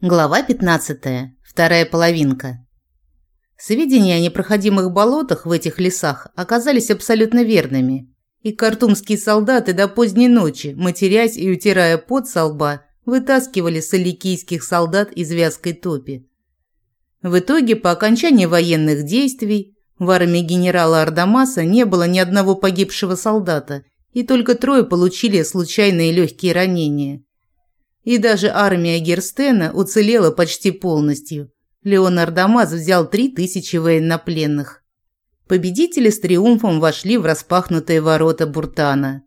Глава 15. Вторая половинка. Сведения о непроходимых болотах в этих лесах оказались абсолютно верными, и картумские солдаты до поздней ночи, матерясь и утирая пот со лба, вытаскивали соликийских солдат из вязкой топи. В итоге, по окончании военных действий, в армии генерала Ардамаса не было ни одного погибшего солдата, и только трое получили случайные легкие ранения – и даже армия Герстена уцелела почти полностью. Леонард Дамаз взял три тысячи военнопленных. Победители с триумфом вошли в распахнутые ворота Буртана.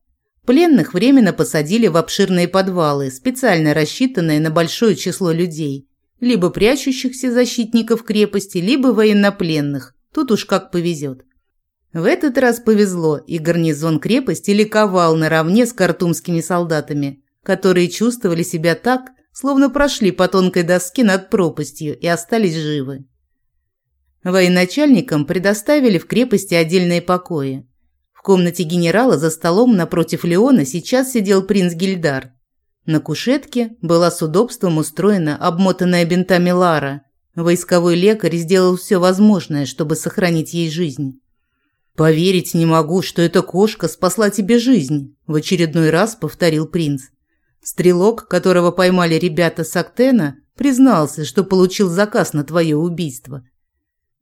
Пленных временно посадили в обширные подвалы, специально рассчитанные на большое число людей, либо прячущихся защитников крепости, либо военнопленных. Тут уж как повезет. В этот раз повезло, и гарнизон крепости ликовал наравне с картумскими солдатами, которые чувствовали себя так, словно прошли по тонкой доске над пропастью и остались живы. Военачальникам предоставили в крепости отдельные покои. В комнате генерала за столом напротив Леона сейчас сидел принц Гильдар. На кушетке была с удобством устроена обмотанная бинтами Лара. Войсковой лекарь сделал все возможное, чтобы сохранить ей жизнь. «Поверить не могу, что эта кошка спасла тебе жизнь», – в очередной раз повторил принц. Стрелок, которого поймали ребята с Актена, признался, что получил заказ на твое убийство.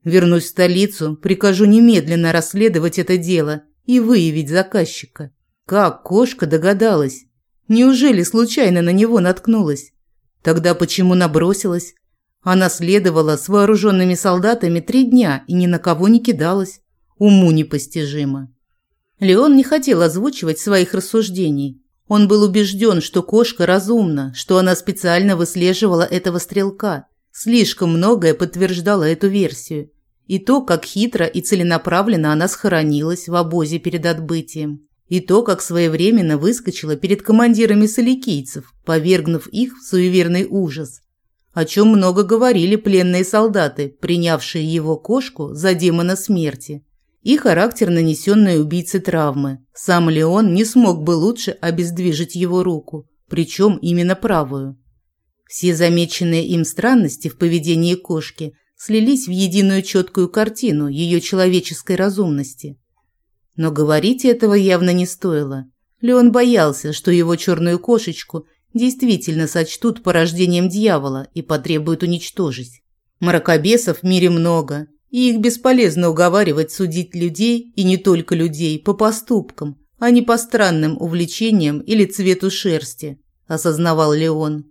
Вернусь в столицу, прикажу немедленно расследовать это дело и выявить заказчика. Как кошка догадалась? Неужели случайно на него наткнулась? Тогда почему набросилась? Она следовала с вооруженными солдатами три дня и ни на кого не кидалась. Уму непостижимо. Леон не хотел озвучивать своих рассуждений, он был убежден, что кошка разумна, что она специально выслеживала этого стрелка. Слишком многое подтверждало эту версию. И то, как хитро и целенаправленно она схоронилась в обозе перед отбытием. И то, как своевременно выскочила перед командирами соликийцев, повергнув их в суеверный ужас. О чем много говорили пленные солдаты, принявшие его кошку за демона смерти и характер нанесенной убийце травмы. Сам Леон не смог бы лучше обездвижить его руку, причем именно правую. Все замеченные им странности в поведении кошки слились в единую четкую картину ее человеческой разумности. Но говорить этого явно не стоило. Леон боялся, что его черную кошечку действительно сочтут порождением дьявола и потребуют уничтожить. Мракобесов в мире много, и их бесполезно уговаривать судить людей, и не только людей, по поступкам, а не по странным увлечениям или цвету шерсти, осознавал Леон.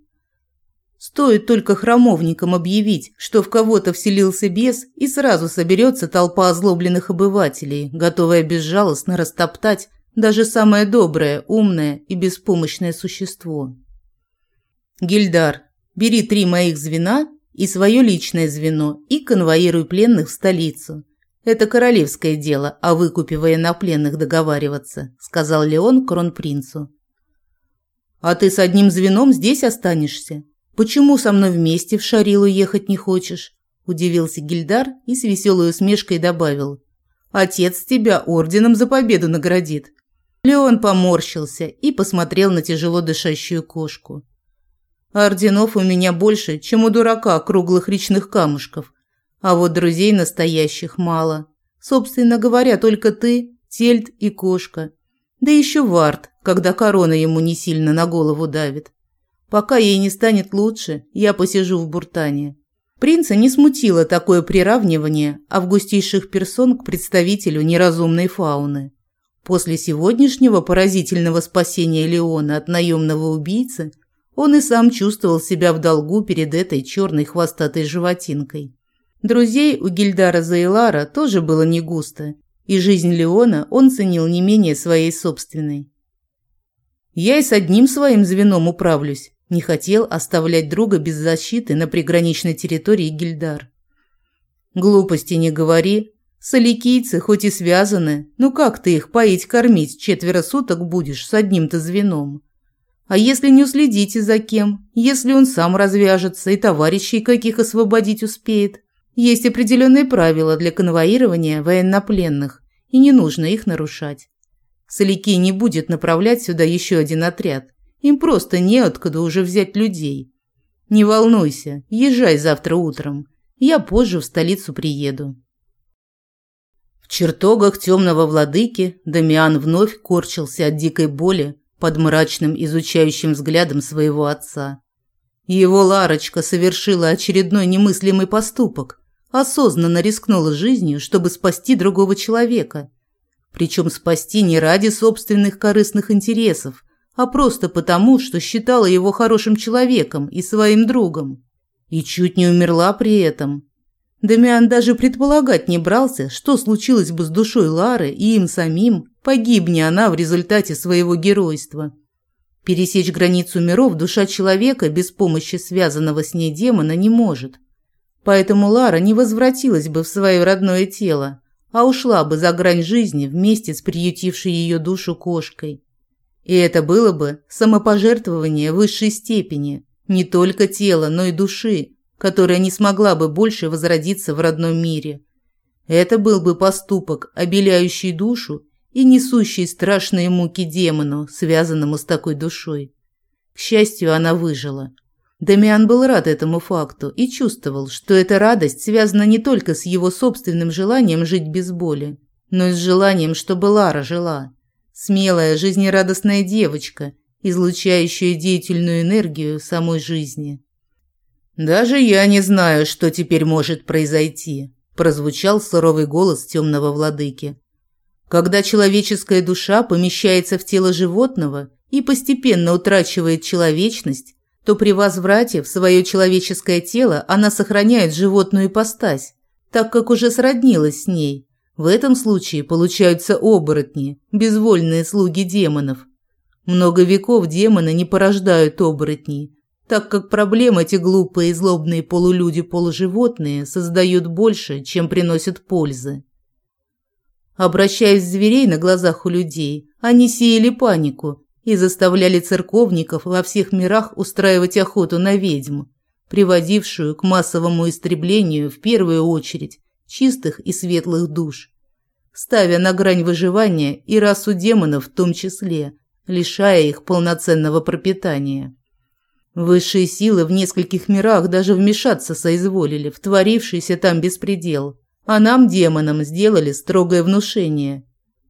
Стоит только храмовникам объявить, что в кого-то вселился бес, и сразу соберется толпа озлобленных обывателей, готовая безжалостно растоптать даже самое доброе, умное и беспомощное существо. «Гильдар, бери три моих звена и свое личное звено и конвоируй пленных в столицу. Это королевское дело, о выкупе военнопленных договариваться», – сказал Леон кронпринцу. «А ты с одним звеном здесь останешься? Почему со мной вместе в Шарилу ехать не хочешь?» – удивился Гильдар и с веселой усмешкой добавил. «Отец тебя орденом за победу наградит». Леон поморщился и посмотрел на тяжело дышащую кошку. Орденов у меня больше, чем у дурака круглых речных камушков. А вот друзей настоящих мало. Собственно говоря, только ты, Тельт и кошка. Да еще Вард, когда корона ему не сильно на голову давит. Пока ей не станет лучше, я посижу в Буртане. Принца не смутило такое приравнивание августейших персон к представителю неразумной фауны. После сегодняшнего поразительного спасения Леона от наемного убийцы – он и сам чувствовал себя в долгу перед этой черной хвостатой животинкой. Друзей у Гильдара Зайлара тоже было не густо, и жизнь Леона он ценил не менее своей собственной. «Я и с одним своим звеном управлюсь», – не хотел оставлять друга без защиты на приграничной территории Гильдар. «Глупости не говори. Соликийцы хоть и связаны, но как ты их поить-кормить четверо суток будешь с одним-то звеном?» А если не уследите за кем? Если он сам развяжется и товарищей каких освободить успеет? Есть определенные правила для конвоирования военнопленных, и не нужно их нарушать. Солики не будет направлять сюда еще один отряд. Им просто неоткуда уже взять людей. Не волнуйся, езжай завтра утром. Я позже в столицу приеду. В чертогах темного владыки Дамиан вновь корчился от дикой боли под мрачным изучающим взглядом своего отца. Его Ларочка совершила очередной немыслимый поступок, осознанно рискнула жизнью, чтобы спасти другого человека. Причем спасти не ради собственных корыстных интересов, а просто потому, что считала его хорошим человеком и своим другом. И чуть не умерла при этом. Дамиан даже предполагать не брался, что случилось бы с душой Лары и им самим, погибни она в результате своего геройства. Пересечь границу миров душа человека без помощи связанного с ней демона не может. Поэтому Лара не возвратилась бы в свое родное тело, а ушла бы за грань жизни вместе с приютившей ее душу кошкой. И это было бы самопожертвование высшей степени, не только тела, но и души, которая не смогла бы больше возродиться в родном мире. Это был бы поступок, обеляющий душу и несущий страшные муки демону, связанному с такой душой. К счастью, она выжила. Дамиан был рад этому факту и чувствовал, что эта радость связана не только с его собственным желанием жить без боли, но и с желанием, чтобы Лара жила. Смелая, жизнерадостная девочка, излучающая деятельную энергию самой жизни. «Даже я не знаю, что теперь может произойти», – прозвучал суровый голос темного владыки. «Когда человеческая душа помещается в тело животного и постепенно утрачивает человечность, то при возврате в свое человеческое тело она сохраняет животную ипостась, так как уже сроднилась с ней. В этом случае получаются оборотни, безвольные слуги демонов. Много веков демоны не порождают оборотней, так как проблем эти глупые и злобные полулюди-полуживотные создают больше, чем приносят пользы. Обращаясь в зверей на глазах у людей, они сеяли панику и заставляли церковников во всех мирах устраивать охоту на ведьм, приводившую к массовому истреблению в первую очередь чистых и светлых душ, ставя на грань выживания и расу демонов в том числе, лишая их полноценного пропитания. Высшие силы в нескольких мирах даже вмешаться соизволили в творившийся там беспредел, а нам, демонам, сделали строгое внушение,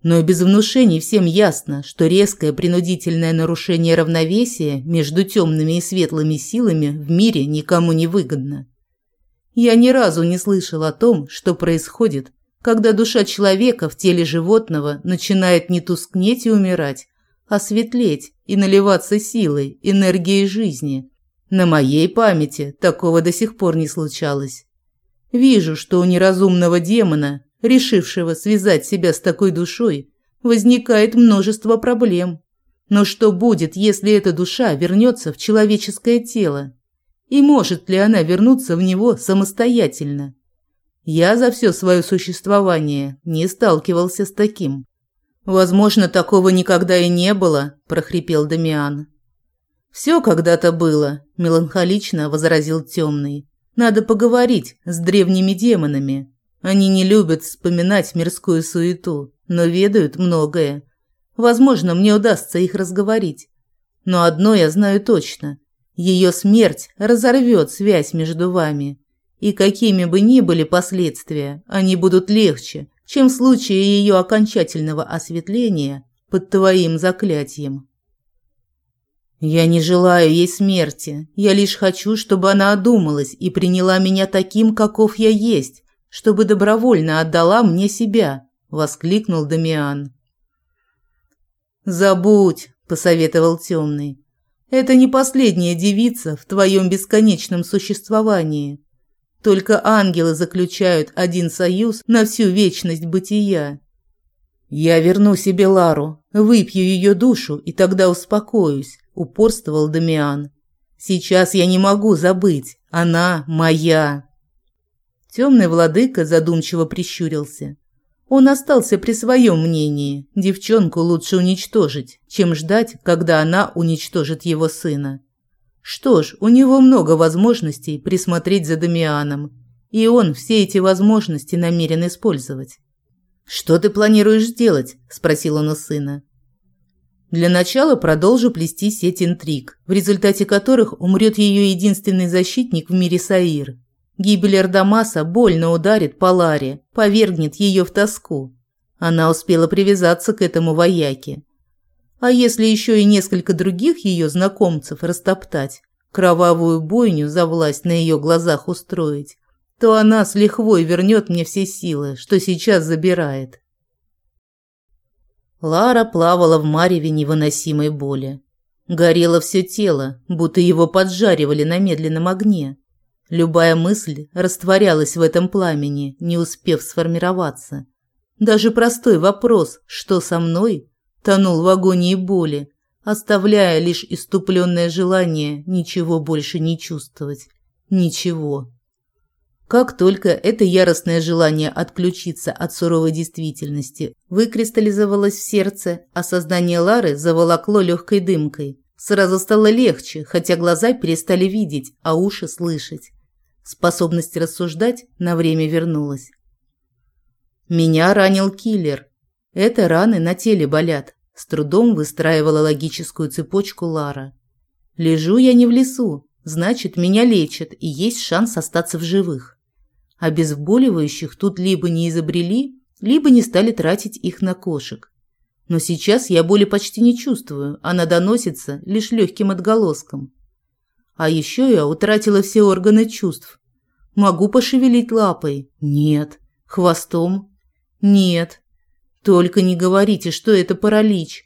но и без внушений всем ясно, что резкое принудительное нарушение равновесия между темными и светлыми силами в мире никому не выгодно. Я ни разу не слышал о том, что происходит, когда душа человека в теле животного начинает не тускнеть и умирать, а светлеть и наливаться силой, энергией жизни. На моей памяти такого до сих пор не случалось. Вижу, что у неразумного демона решившего связать себя с такой душой, возникает множество проблем. Но что будет, если эта душа вернется в человеческое тело? И может ли она вернуться в него самостоятельно? Я за все свое существование не сталкивался с таким. Возможно, такого никогда и не было, прохрипел Дамиан. Все когда-то было, меланхолично возразил темный. Надо поговорить с древними демонами. Они не любят вспоминать мирскую суету, но ведают многое. Возможно, мне удастся их разговорить. Но одно я знаю точно. Ее смерть разорвет связь между вами. И какими бы ни были последствия, они будут легче, чем в случае ее окончательного осветления под твоим заклятием. Я не желаю ей смерти. Я лишь хочу, чтобы она одумалась и приняла меня таким, каков я есть, чтобы добровольно отдала мне себя», – воскликнул Дамиан. «Забудь», – посоветовал темный. «Это не последняя девица в твоем бесконечном существовании. Только ангелы заключают один союз на всю вечность бытия. Я верну себе Лару, выпью ее душу и тогда успокоюсь», – упорствовал Дамиан. «Сейчас я не могу забыть. Она моя». Темный владыка задумчиво прищурился. Он остался при своем мнении. Девчонку лучше уничтожить, чем ждать, когда она уничтожит его сына. Что ж, у него много возможностей присмотреть за Дамианом, и он все эти возможности намерен использовать. «Что ты планируешь сделать?» – спросил он у сына. Для начала продолжу плести сеть интриг, в результате которых умрет ее единственный защитник в мире Саир. Гибель Ардамаса больно ударит по Ларе, повергнет ее в тоску. Она успела привязаться к этому вояке. А если еще и несколько других ее знакомцев растоптать, кровавую бойню за власть на ее глазах устроить, то она с лихвой вернет мне все силы, что сейчас забирает. Лара плавала в мареве невыносимой боли. Горело все тело, будто его поджаривали на медленном огне. Любая мысль растворялась в этом пламени, не успев сформироваться. Даже простой вопрос «что со мной?» тонул в агонии боли, оставляя лишь иступленное желание ничего больше не чувствовать. Ничего. Как только это яростное желание отключиться от суровой действительности выкристаллизовалось в сердце, осознание Лары заволокло легкой дымкой. Сразу стало легче, хотя глаза перестали видеть, а уши слышать. Способность рассуждать на время вернулась. Меня ранил киллер. Это раны на теле болят. С трудом выстраивала логическую цепочку Лара. Лежу я не в лесу, значит, меня лечат и есть шанс остаться в живых. Обезболивающих тут либо не изобрели, либо не стали тратить их на кошек. Но сейчас я боли почти не чувствую, она доносится лишь легким отголоском. А еще я утратила все органы чувств. Могу пошевелить лапой? Нет. Хвостом? Нет. Только не говорите, что это паралич.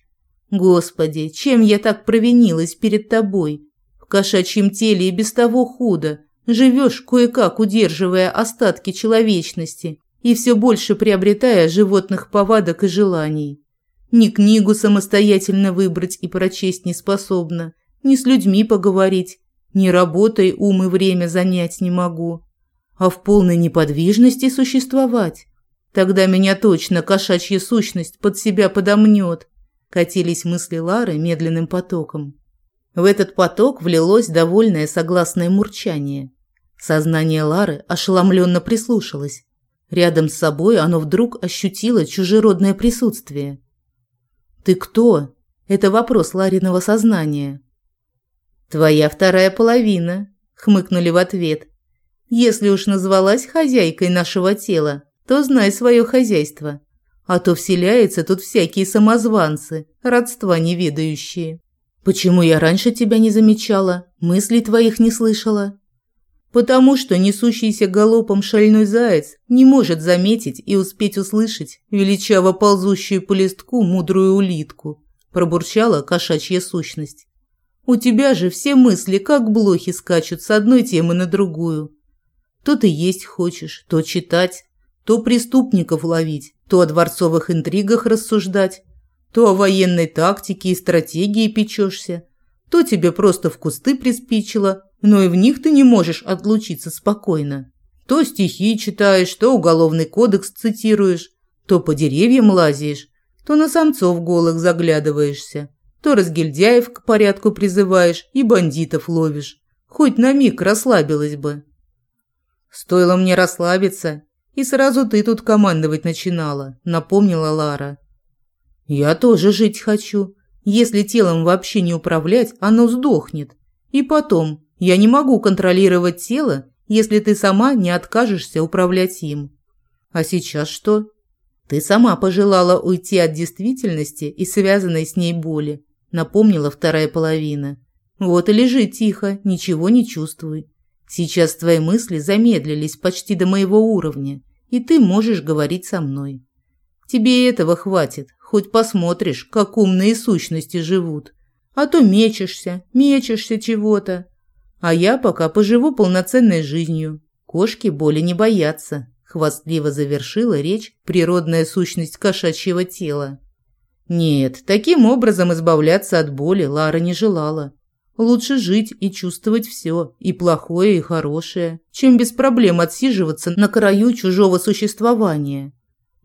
Господи, чем я так провинилась перед тобой? В кошачьем теле и без того худо. Живешь кое-как, удерживая остатки человечности и все больше приобретая животных повадок и желаний. Ни книгу самостоятельно выбрать и прочесть не способна, ни с людьми поговорить, ни работой ум и время занять не могу. А в полной неподвижности существовать. Тогда меня точно кошачья сущность под себя подомнет. Катились мысли Лары медленным потоком. В этот поток влилось довольное согласное мурчание. Сознание Лары ошеломленно прислушалось. Рядом с собой оно вдруг ощутило чужеродное присутствие. «Ты кто?» – это вопрос Лариного сознания. «Твоя вторая половина», – хмыкнули в ответ. «Если уж назвалась хозяйкой нашего тела, то знай свое хозяйство, а то вселяются тут всякие самозванцы, родства неведающие». Почему я раньше тебя не замечала, мыслей твоих не слышала? Потому что несущийся галопом шальной заяц не может заметить и успеть услышать величаво ползущую по листку мудрую улитку, пробурчала кошачья сущность. У тебя же все мысли, как блохи, скачут с одной темы на другую. То ты есть хочешь, то читать, то преступников ловить, то о дворцовых интригах рассуждать, то о военной тактике и стратегии печешься, то тебе просто в кусты приспичило, но и в них ты не можешь отлучиться спокойно. То стихи читаешь, то уголовный кодекс цитируешь, то по деревьям лазишь, то на самцов голых заглядываешься, то разгильдяев к порядку призываешь и бандитов ловишь. Хоть на миг расслабилась бы. Стоило мне расслабиться, и сразу ты тут командовать начинала, напомнила Лара. Я тоже жить хочу. Если телом вообще не управлять, оно сдохнет. И потом, я не могу контролировать тело, если ты сама не откажешься управлять им. А сейчас что? Ты сама пожелала уйти от действительности и связанной с ней боли, напомнила вторая половина. Вот и лежи тихо, ничего не чувствуй. Сейчас твои мысли замедлились почти до моего уровня, и ты можешь говорить со мной. Тебе этого хватит, Хоть посмотришь, как умные сущности живут. А то мечешься, мечешься чего-то. А я пока поживу полноценной жизнью. Кошки боли не боятся. Хвастливо завершила речь природная сущность кошачьего тела. Нет, таким образом избавляться от боли Лара не желала. Лучше жить и чувствовать все, и плохое, и хорошее, чем без проблем отсиживаться на краю чужого существования.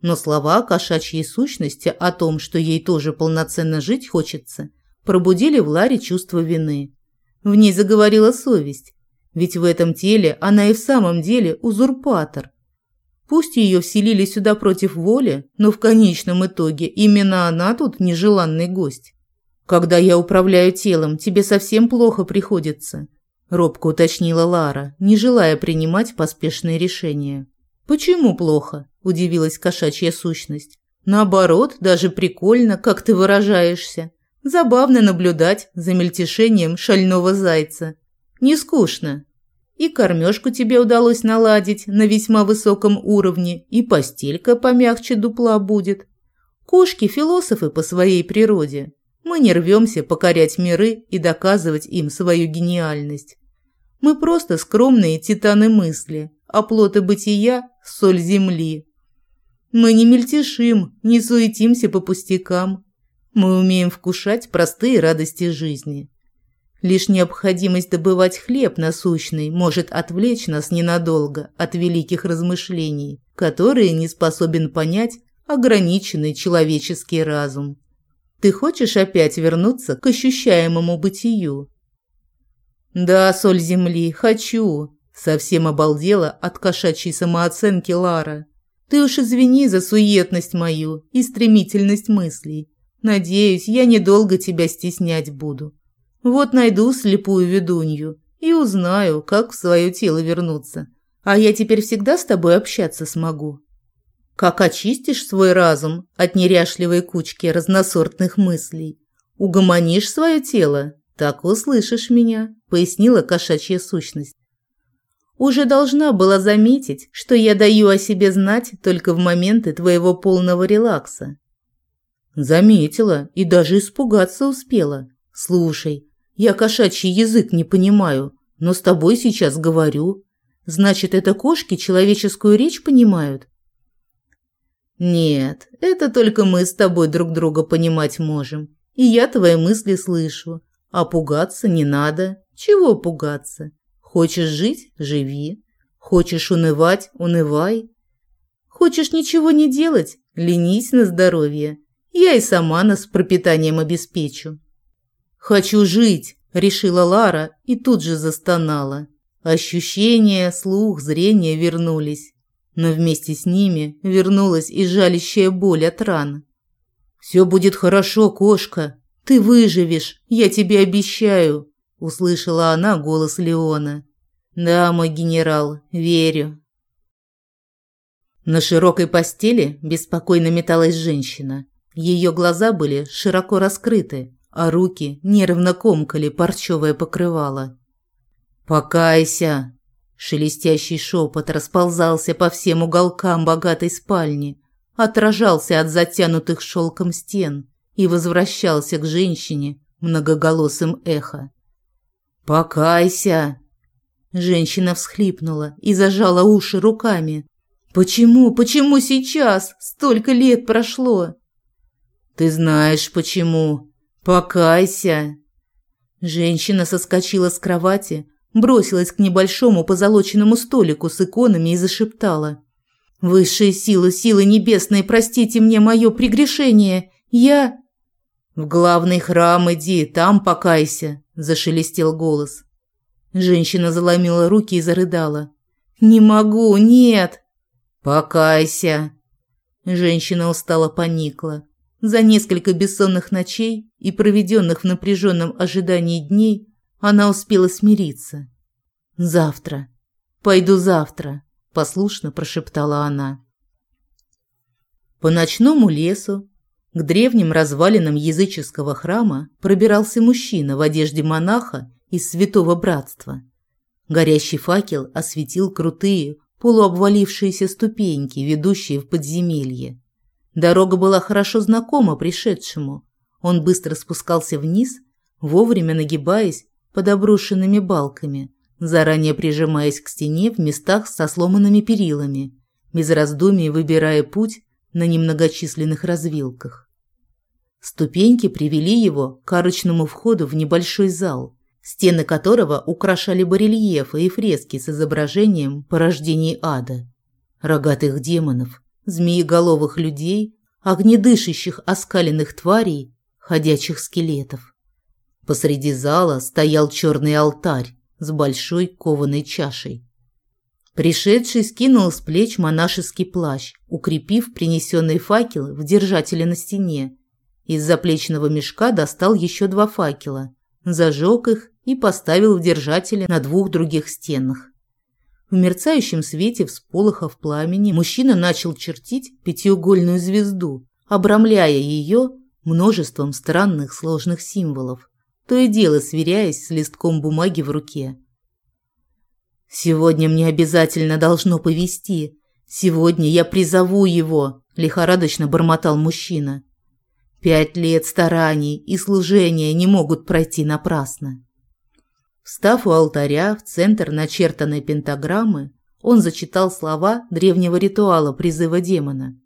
Но слова кошачьей сущности о том, что ей тоже полноценно жить хочется, пробудили в Ларе чувство вины. В ней заговорила совесть, ведь в этом теле она и в самом деле узурпатор. Пусть ее вселили сюда против воли, но в конечном итоге именно она тут нежеланный гость. Когда я управляю телом, тебе совсем плохо приходится, робко уточнила Лара, не желая принимать поспешные решения. Почему плохо? удивилась кошачья сущность. Наоборот, даже прикольно, как ты выражаешься. Забавно наблюдать за мельтешением шального зайца. Не скучно. И кормежку тебе удалось наладить на весьма высоком уровне, и постелька помягче дупла будет. Кошки – философы по своей природе. Мы не рвемся покорять миры и доказывать им свою гениальность. Мы просто скромные титаны мысли, оплоты бытия – соль земли. Мы не мельтешим, не суетимся по пустякам. Мы умеем вкушать простые радости жизни. Лишь необходимость добывать хлеб насущный может отвлечь нас ненадолго от великих размышлений, которые не способен понять ограниченный человеческий разум. Ты хочешь опять вернуться к ощущаемому бытию? Да, соль земли, хочу. Совсем обалдела от кошачьей самооценки Лара. Ты уж извини за суетность мою и стремительность мыслей. Надеюсь, я недолго тебя стеснять буду. Вот найду слепую ведунью и узнаю, как в свое тело вернуться. А я теперь всегда с тобой общаться смогу. Как очистишь свой разум от неряшливой кучки разносортных мыслей, угомонишь свое тело, так услышишь меня, пояснила кошачья сущность. Уже должна была заметить, что я даю о себе знать только в моменты твоего полного релакса. Заметила и даже испугаться успела. Слушай, я кошачий язык не понимаю, но с тобой сейчас говорю. Значит, это кошки человеческую речь понимают? Нет, это только мы с тобой друг друга понимать можем. И я твои мысли слышу. А пугаться не надо. Чего пугаться? Хочешь жить – живи. Хочешь унывать – унывай. Хочешь ничего не делать – ленись на здоровье. Я и сама нас пропитанием обеспечу. Хочу жить, решила Лара и тут же застонала. Ощущения, слух, зрение вернулись но вместе с ними вернулась и жалящая боль от ран. «Все будет хорошо, кошка. Ты выживешь, я тебе обещаю», – услышала она голос Леона. «Да, мой генерал, верю». На широкой постели беспокойно металась женщина. Ее глаза были широко раскрыты, а руки нервно комкали парчевое покрывало. «Покайся!» Шелестящий шепот расползался по всем уголкам богатой спальни, отражался от затянутых шелком стен и возвращался к женщине многоголосым эхо. «Покайся!» Женщина всхлипнула и зажала уши руками. «Почему? Почему сейчас? Столько лет прошло!» «Ты знаешь, почему. Покайся!» Женщина соскочила с кровати, бросилась к небольшому позолоченному столику с иконами и зашептала. «Высшие силы, силы небесные, простите мне мое прегрешение. Я...» «В главный храм иди, там покайся», – зашелестел голос. Женщина заломила руки и зарыдала. «Не могу, нет!» «Покайся!» Женщина устало поникла. За несколько бессонных ночей и проведенных в напряженном ожидании дней она успела смириться. «Завтра. Пойду завтра», – послушно прошептала она. По ночному лесу, к древним развалинам языческого храма, пробирался мужчина в одежде монаха из святого братства. Горящий факел осветил крутые, полуобвалившиеся ступеньки, ведущие в подземелье. Дорога была хорошо знакома пришедшему. Он быстро спускался вниз, вовремя нагибаясь под обрушенными балками, заранее прижимаясь к стене в местах со сломанными перилами, без раздумий выбирая путь на немногочисленных развилках. Ступеньки привели его к арочному входу в небольшой зал, стены которого украшали барельефы и фрески с изображением порождений ада, рогатых демонов, змееголовых людей, огнедышащих оскаленных тварей, ходячих скелетов. Посреди зала стоял черный алтарь с большой кованой чашей. Пришедший скинул с плеч монашеский плащ, укрепив принесенный факел в держателе на стене, Из заплечного мешка достал еще два факела, зажег их и поставил в держателе на двух других стенах. В мерцающем свете всполохов пламени мужчина начал чертить пятиугольную звезду, обрамляя ее множеством странных сложных символов, то и дело сверяясь с листком бумаги в руке. «Сегодня мне обязательно должно повести. Сегодня я призову его», – лихорадочно бормотал мужчина. «Пять лет стараний и служения не могут пройти напрасно». Встав у алтаря в центр начертанной пентаграммы, он зачитал слова древнего ритуала призыва демона.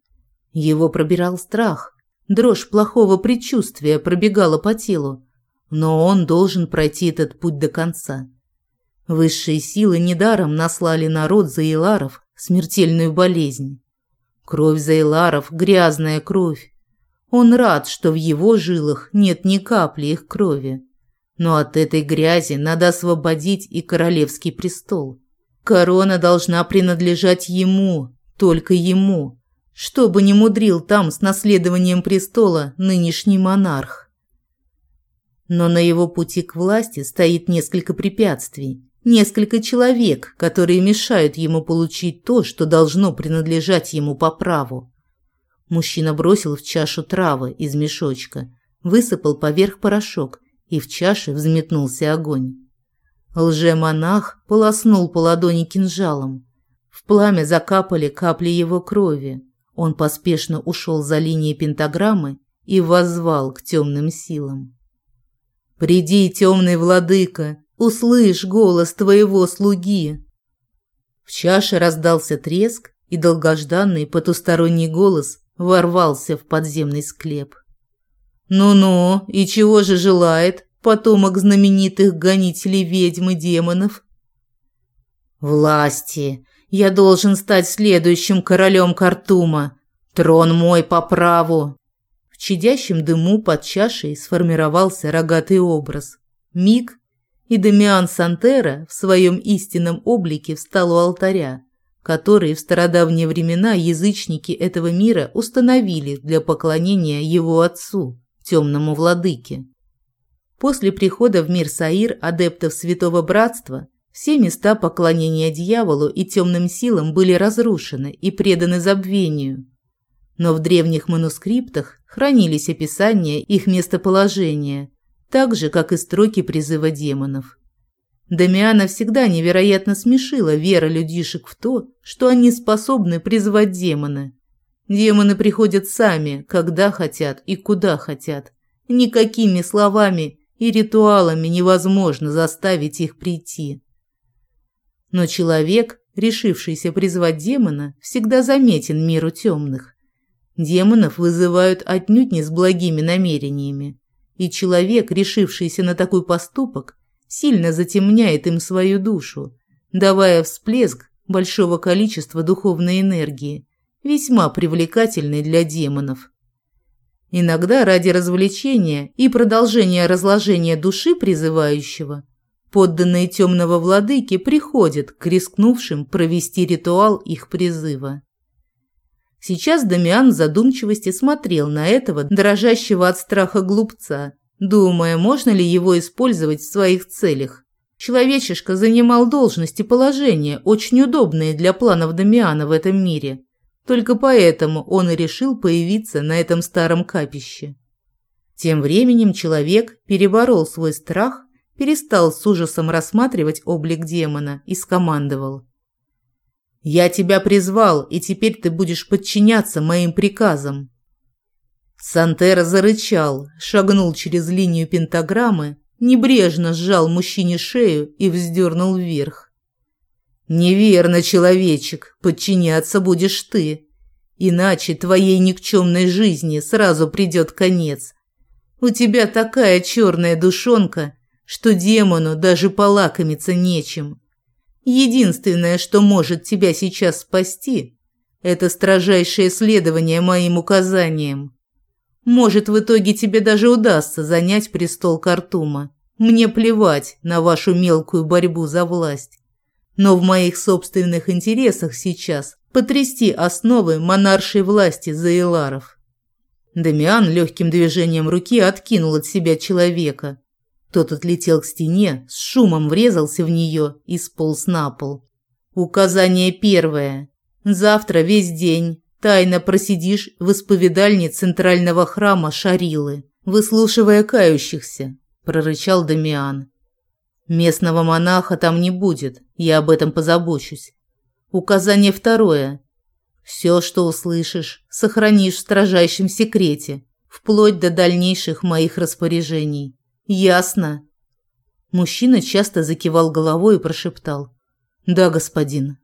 Его пробирал страх. Дрожь плохого предчувствия пробегала по телу, но он должен пройти этот путь до конца. Высшие силы недаром наслали народ Заиларов смертельную болезнь. Кровь Заиларов – грязная кровь. Он рад, что в его жилах нет ни капли их крови. Но от этой грязи надо освободить и королевский престол. Корона должна принадлежать ему, только ему, чтобы не мудрил там с наследованием престола нынешний монарх. Но на его пути к власти стоит несколько препятствий, несколько человек, которые мешают ему получить то, что должно принадлежать ему по праву. Мужчина бросил в чашу травы из мешочка, высыпал поверх порошок и в чаше взметнулся огонь. Лже-монах полоснул по ладони кинжалом. В пламя закапали капли его крови. Он поспешно ушел за линией пентаграммы и воззвал к темным силам. «Приди, темный владыка, услышь голос твоего слуги!» В чаше раздался треск, и долгожданный потусторонний голос ворвался в подземный склеп. «Ну-ну, и чего же желает потомок знаменитых гонителей ведьм и демонов?» «Власти. Я должен стать следующим королем Картума. Трон мой по праву». В чадящем дыму под чашей сформировался рогатый образ. Миг, и Дамиан Сантера в своем истинном облике встал у алтаря, который в стародавние времена язычники этого мира установили для поклонения его отцу темному владыке. После прихода в мир Саир адептов Святого Братства все места поклонения дьяволу и темным силам были разрушены и преданы забвению. Но в древних манускриптах хранились описания их местоположения, так же, как и строки призыва демонов. Дамиана всегда невероятно смешила вера людишек в то, что они способны призвать демона. Демоны приходят сами, когда хотят и куда хотят. Никакими словами и ритуалами невозможно заставить их прийти. Но человек, решившийся призвать демона, всегда заметен миру темных. Демонов вызывают отнюдь не с благими намерениями. И человек, решившийся на такой поступок, сильно затемняет им свою душу, давая всплеск большого количества духовной энергии – весьма привлекательной для демонов. Иногда ради развлечения и продолжения разложения души призывающего подданные темного владыки приходят к рискнувшим провести ритуал их призыва. Сейчас Дамиан в задумчивости смотрел на этого дрожащего от страха глупца, думая, можно ли его использовать в своих целях. Человечишка занимал должности положения, очень удобные для планов Дамиана в этом мире – только поэтому он и решил появиться на этом старом капище. Тем временем человек переборол свой страх, перестал с ужасом рассматривать облик демона и скомандовал. «Я тебя призвал, и теперь ты будешь подчиняться моим приказам». Сантера зарычал, шагнул через линию пентаграммы, небрежно сжал мужчине шею и вздернул вверх. «Неверно, человечек, подчиняться будешь ты. Иначе твоей никчемной жизни сразу придет конец. У тебя такая черная душонка, что демону даже полакомиться нечем. Единственное, что может тебя сейчас спасти, это строжайшее следование моим указаниям. Может, в итоге тебе даже удастся занять престол Картума. Мне плевать на вашу мелкую борьбу за власть. Но в моих собственных интересах сейчас потрясти основы монаршей власти Заиларов. Дамиан легким движением руки откинул от себя человека. Тот отлетел к стене, с шумом врезался в нее и сполз на пол. Указание первое. Завтра весь день тайно просидишь в исповедальне центрального храма Шарилы, выслушивая кающихся, прорычал Дамиан. Местного монаха там не будет, я об этом позабочусь. Указание второе. Все, что услышишь, сохранишь в строжайшем секрете, вплоть до дальнейших моих распоряжений. Ясно? Мужчина часто закивал головой и прошептал: "Да, господин".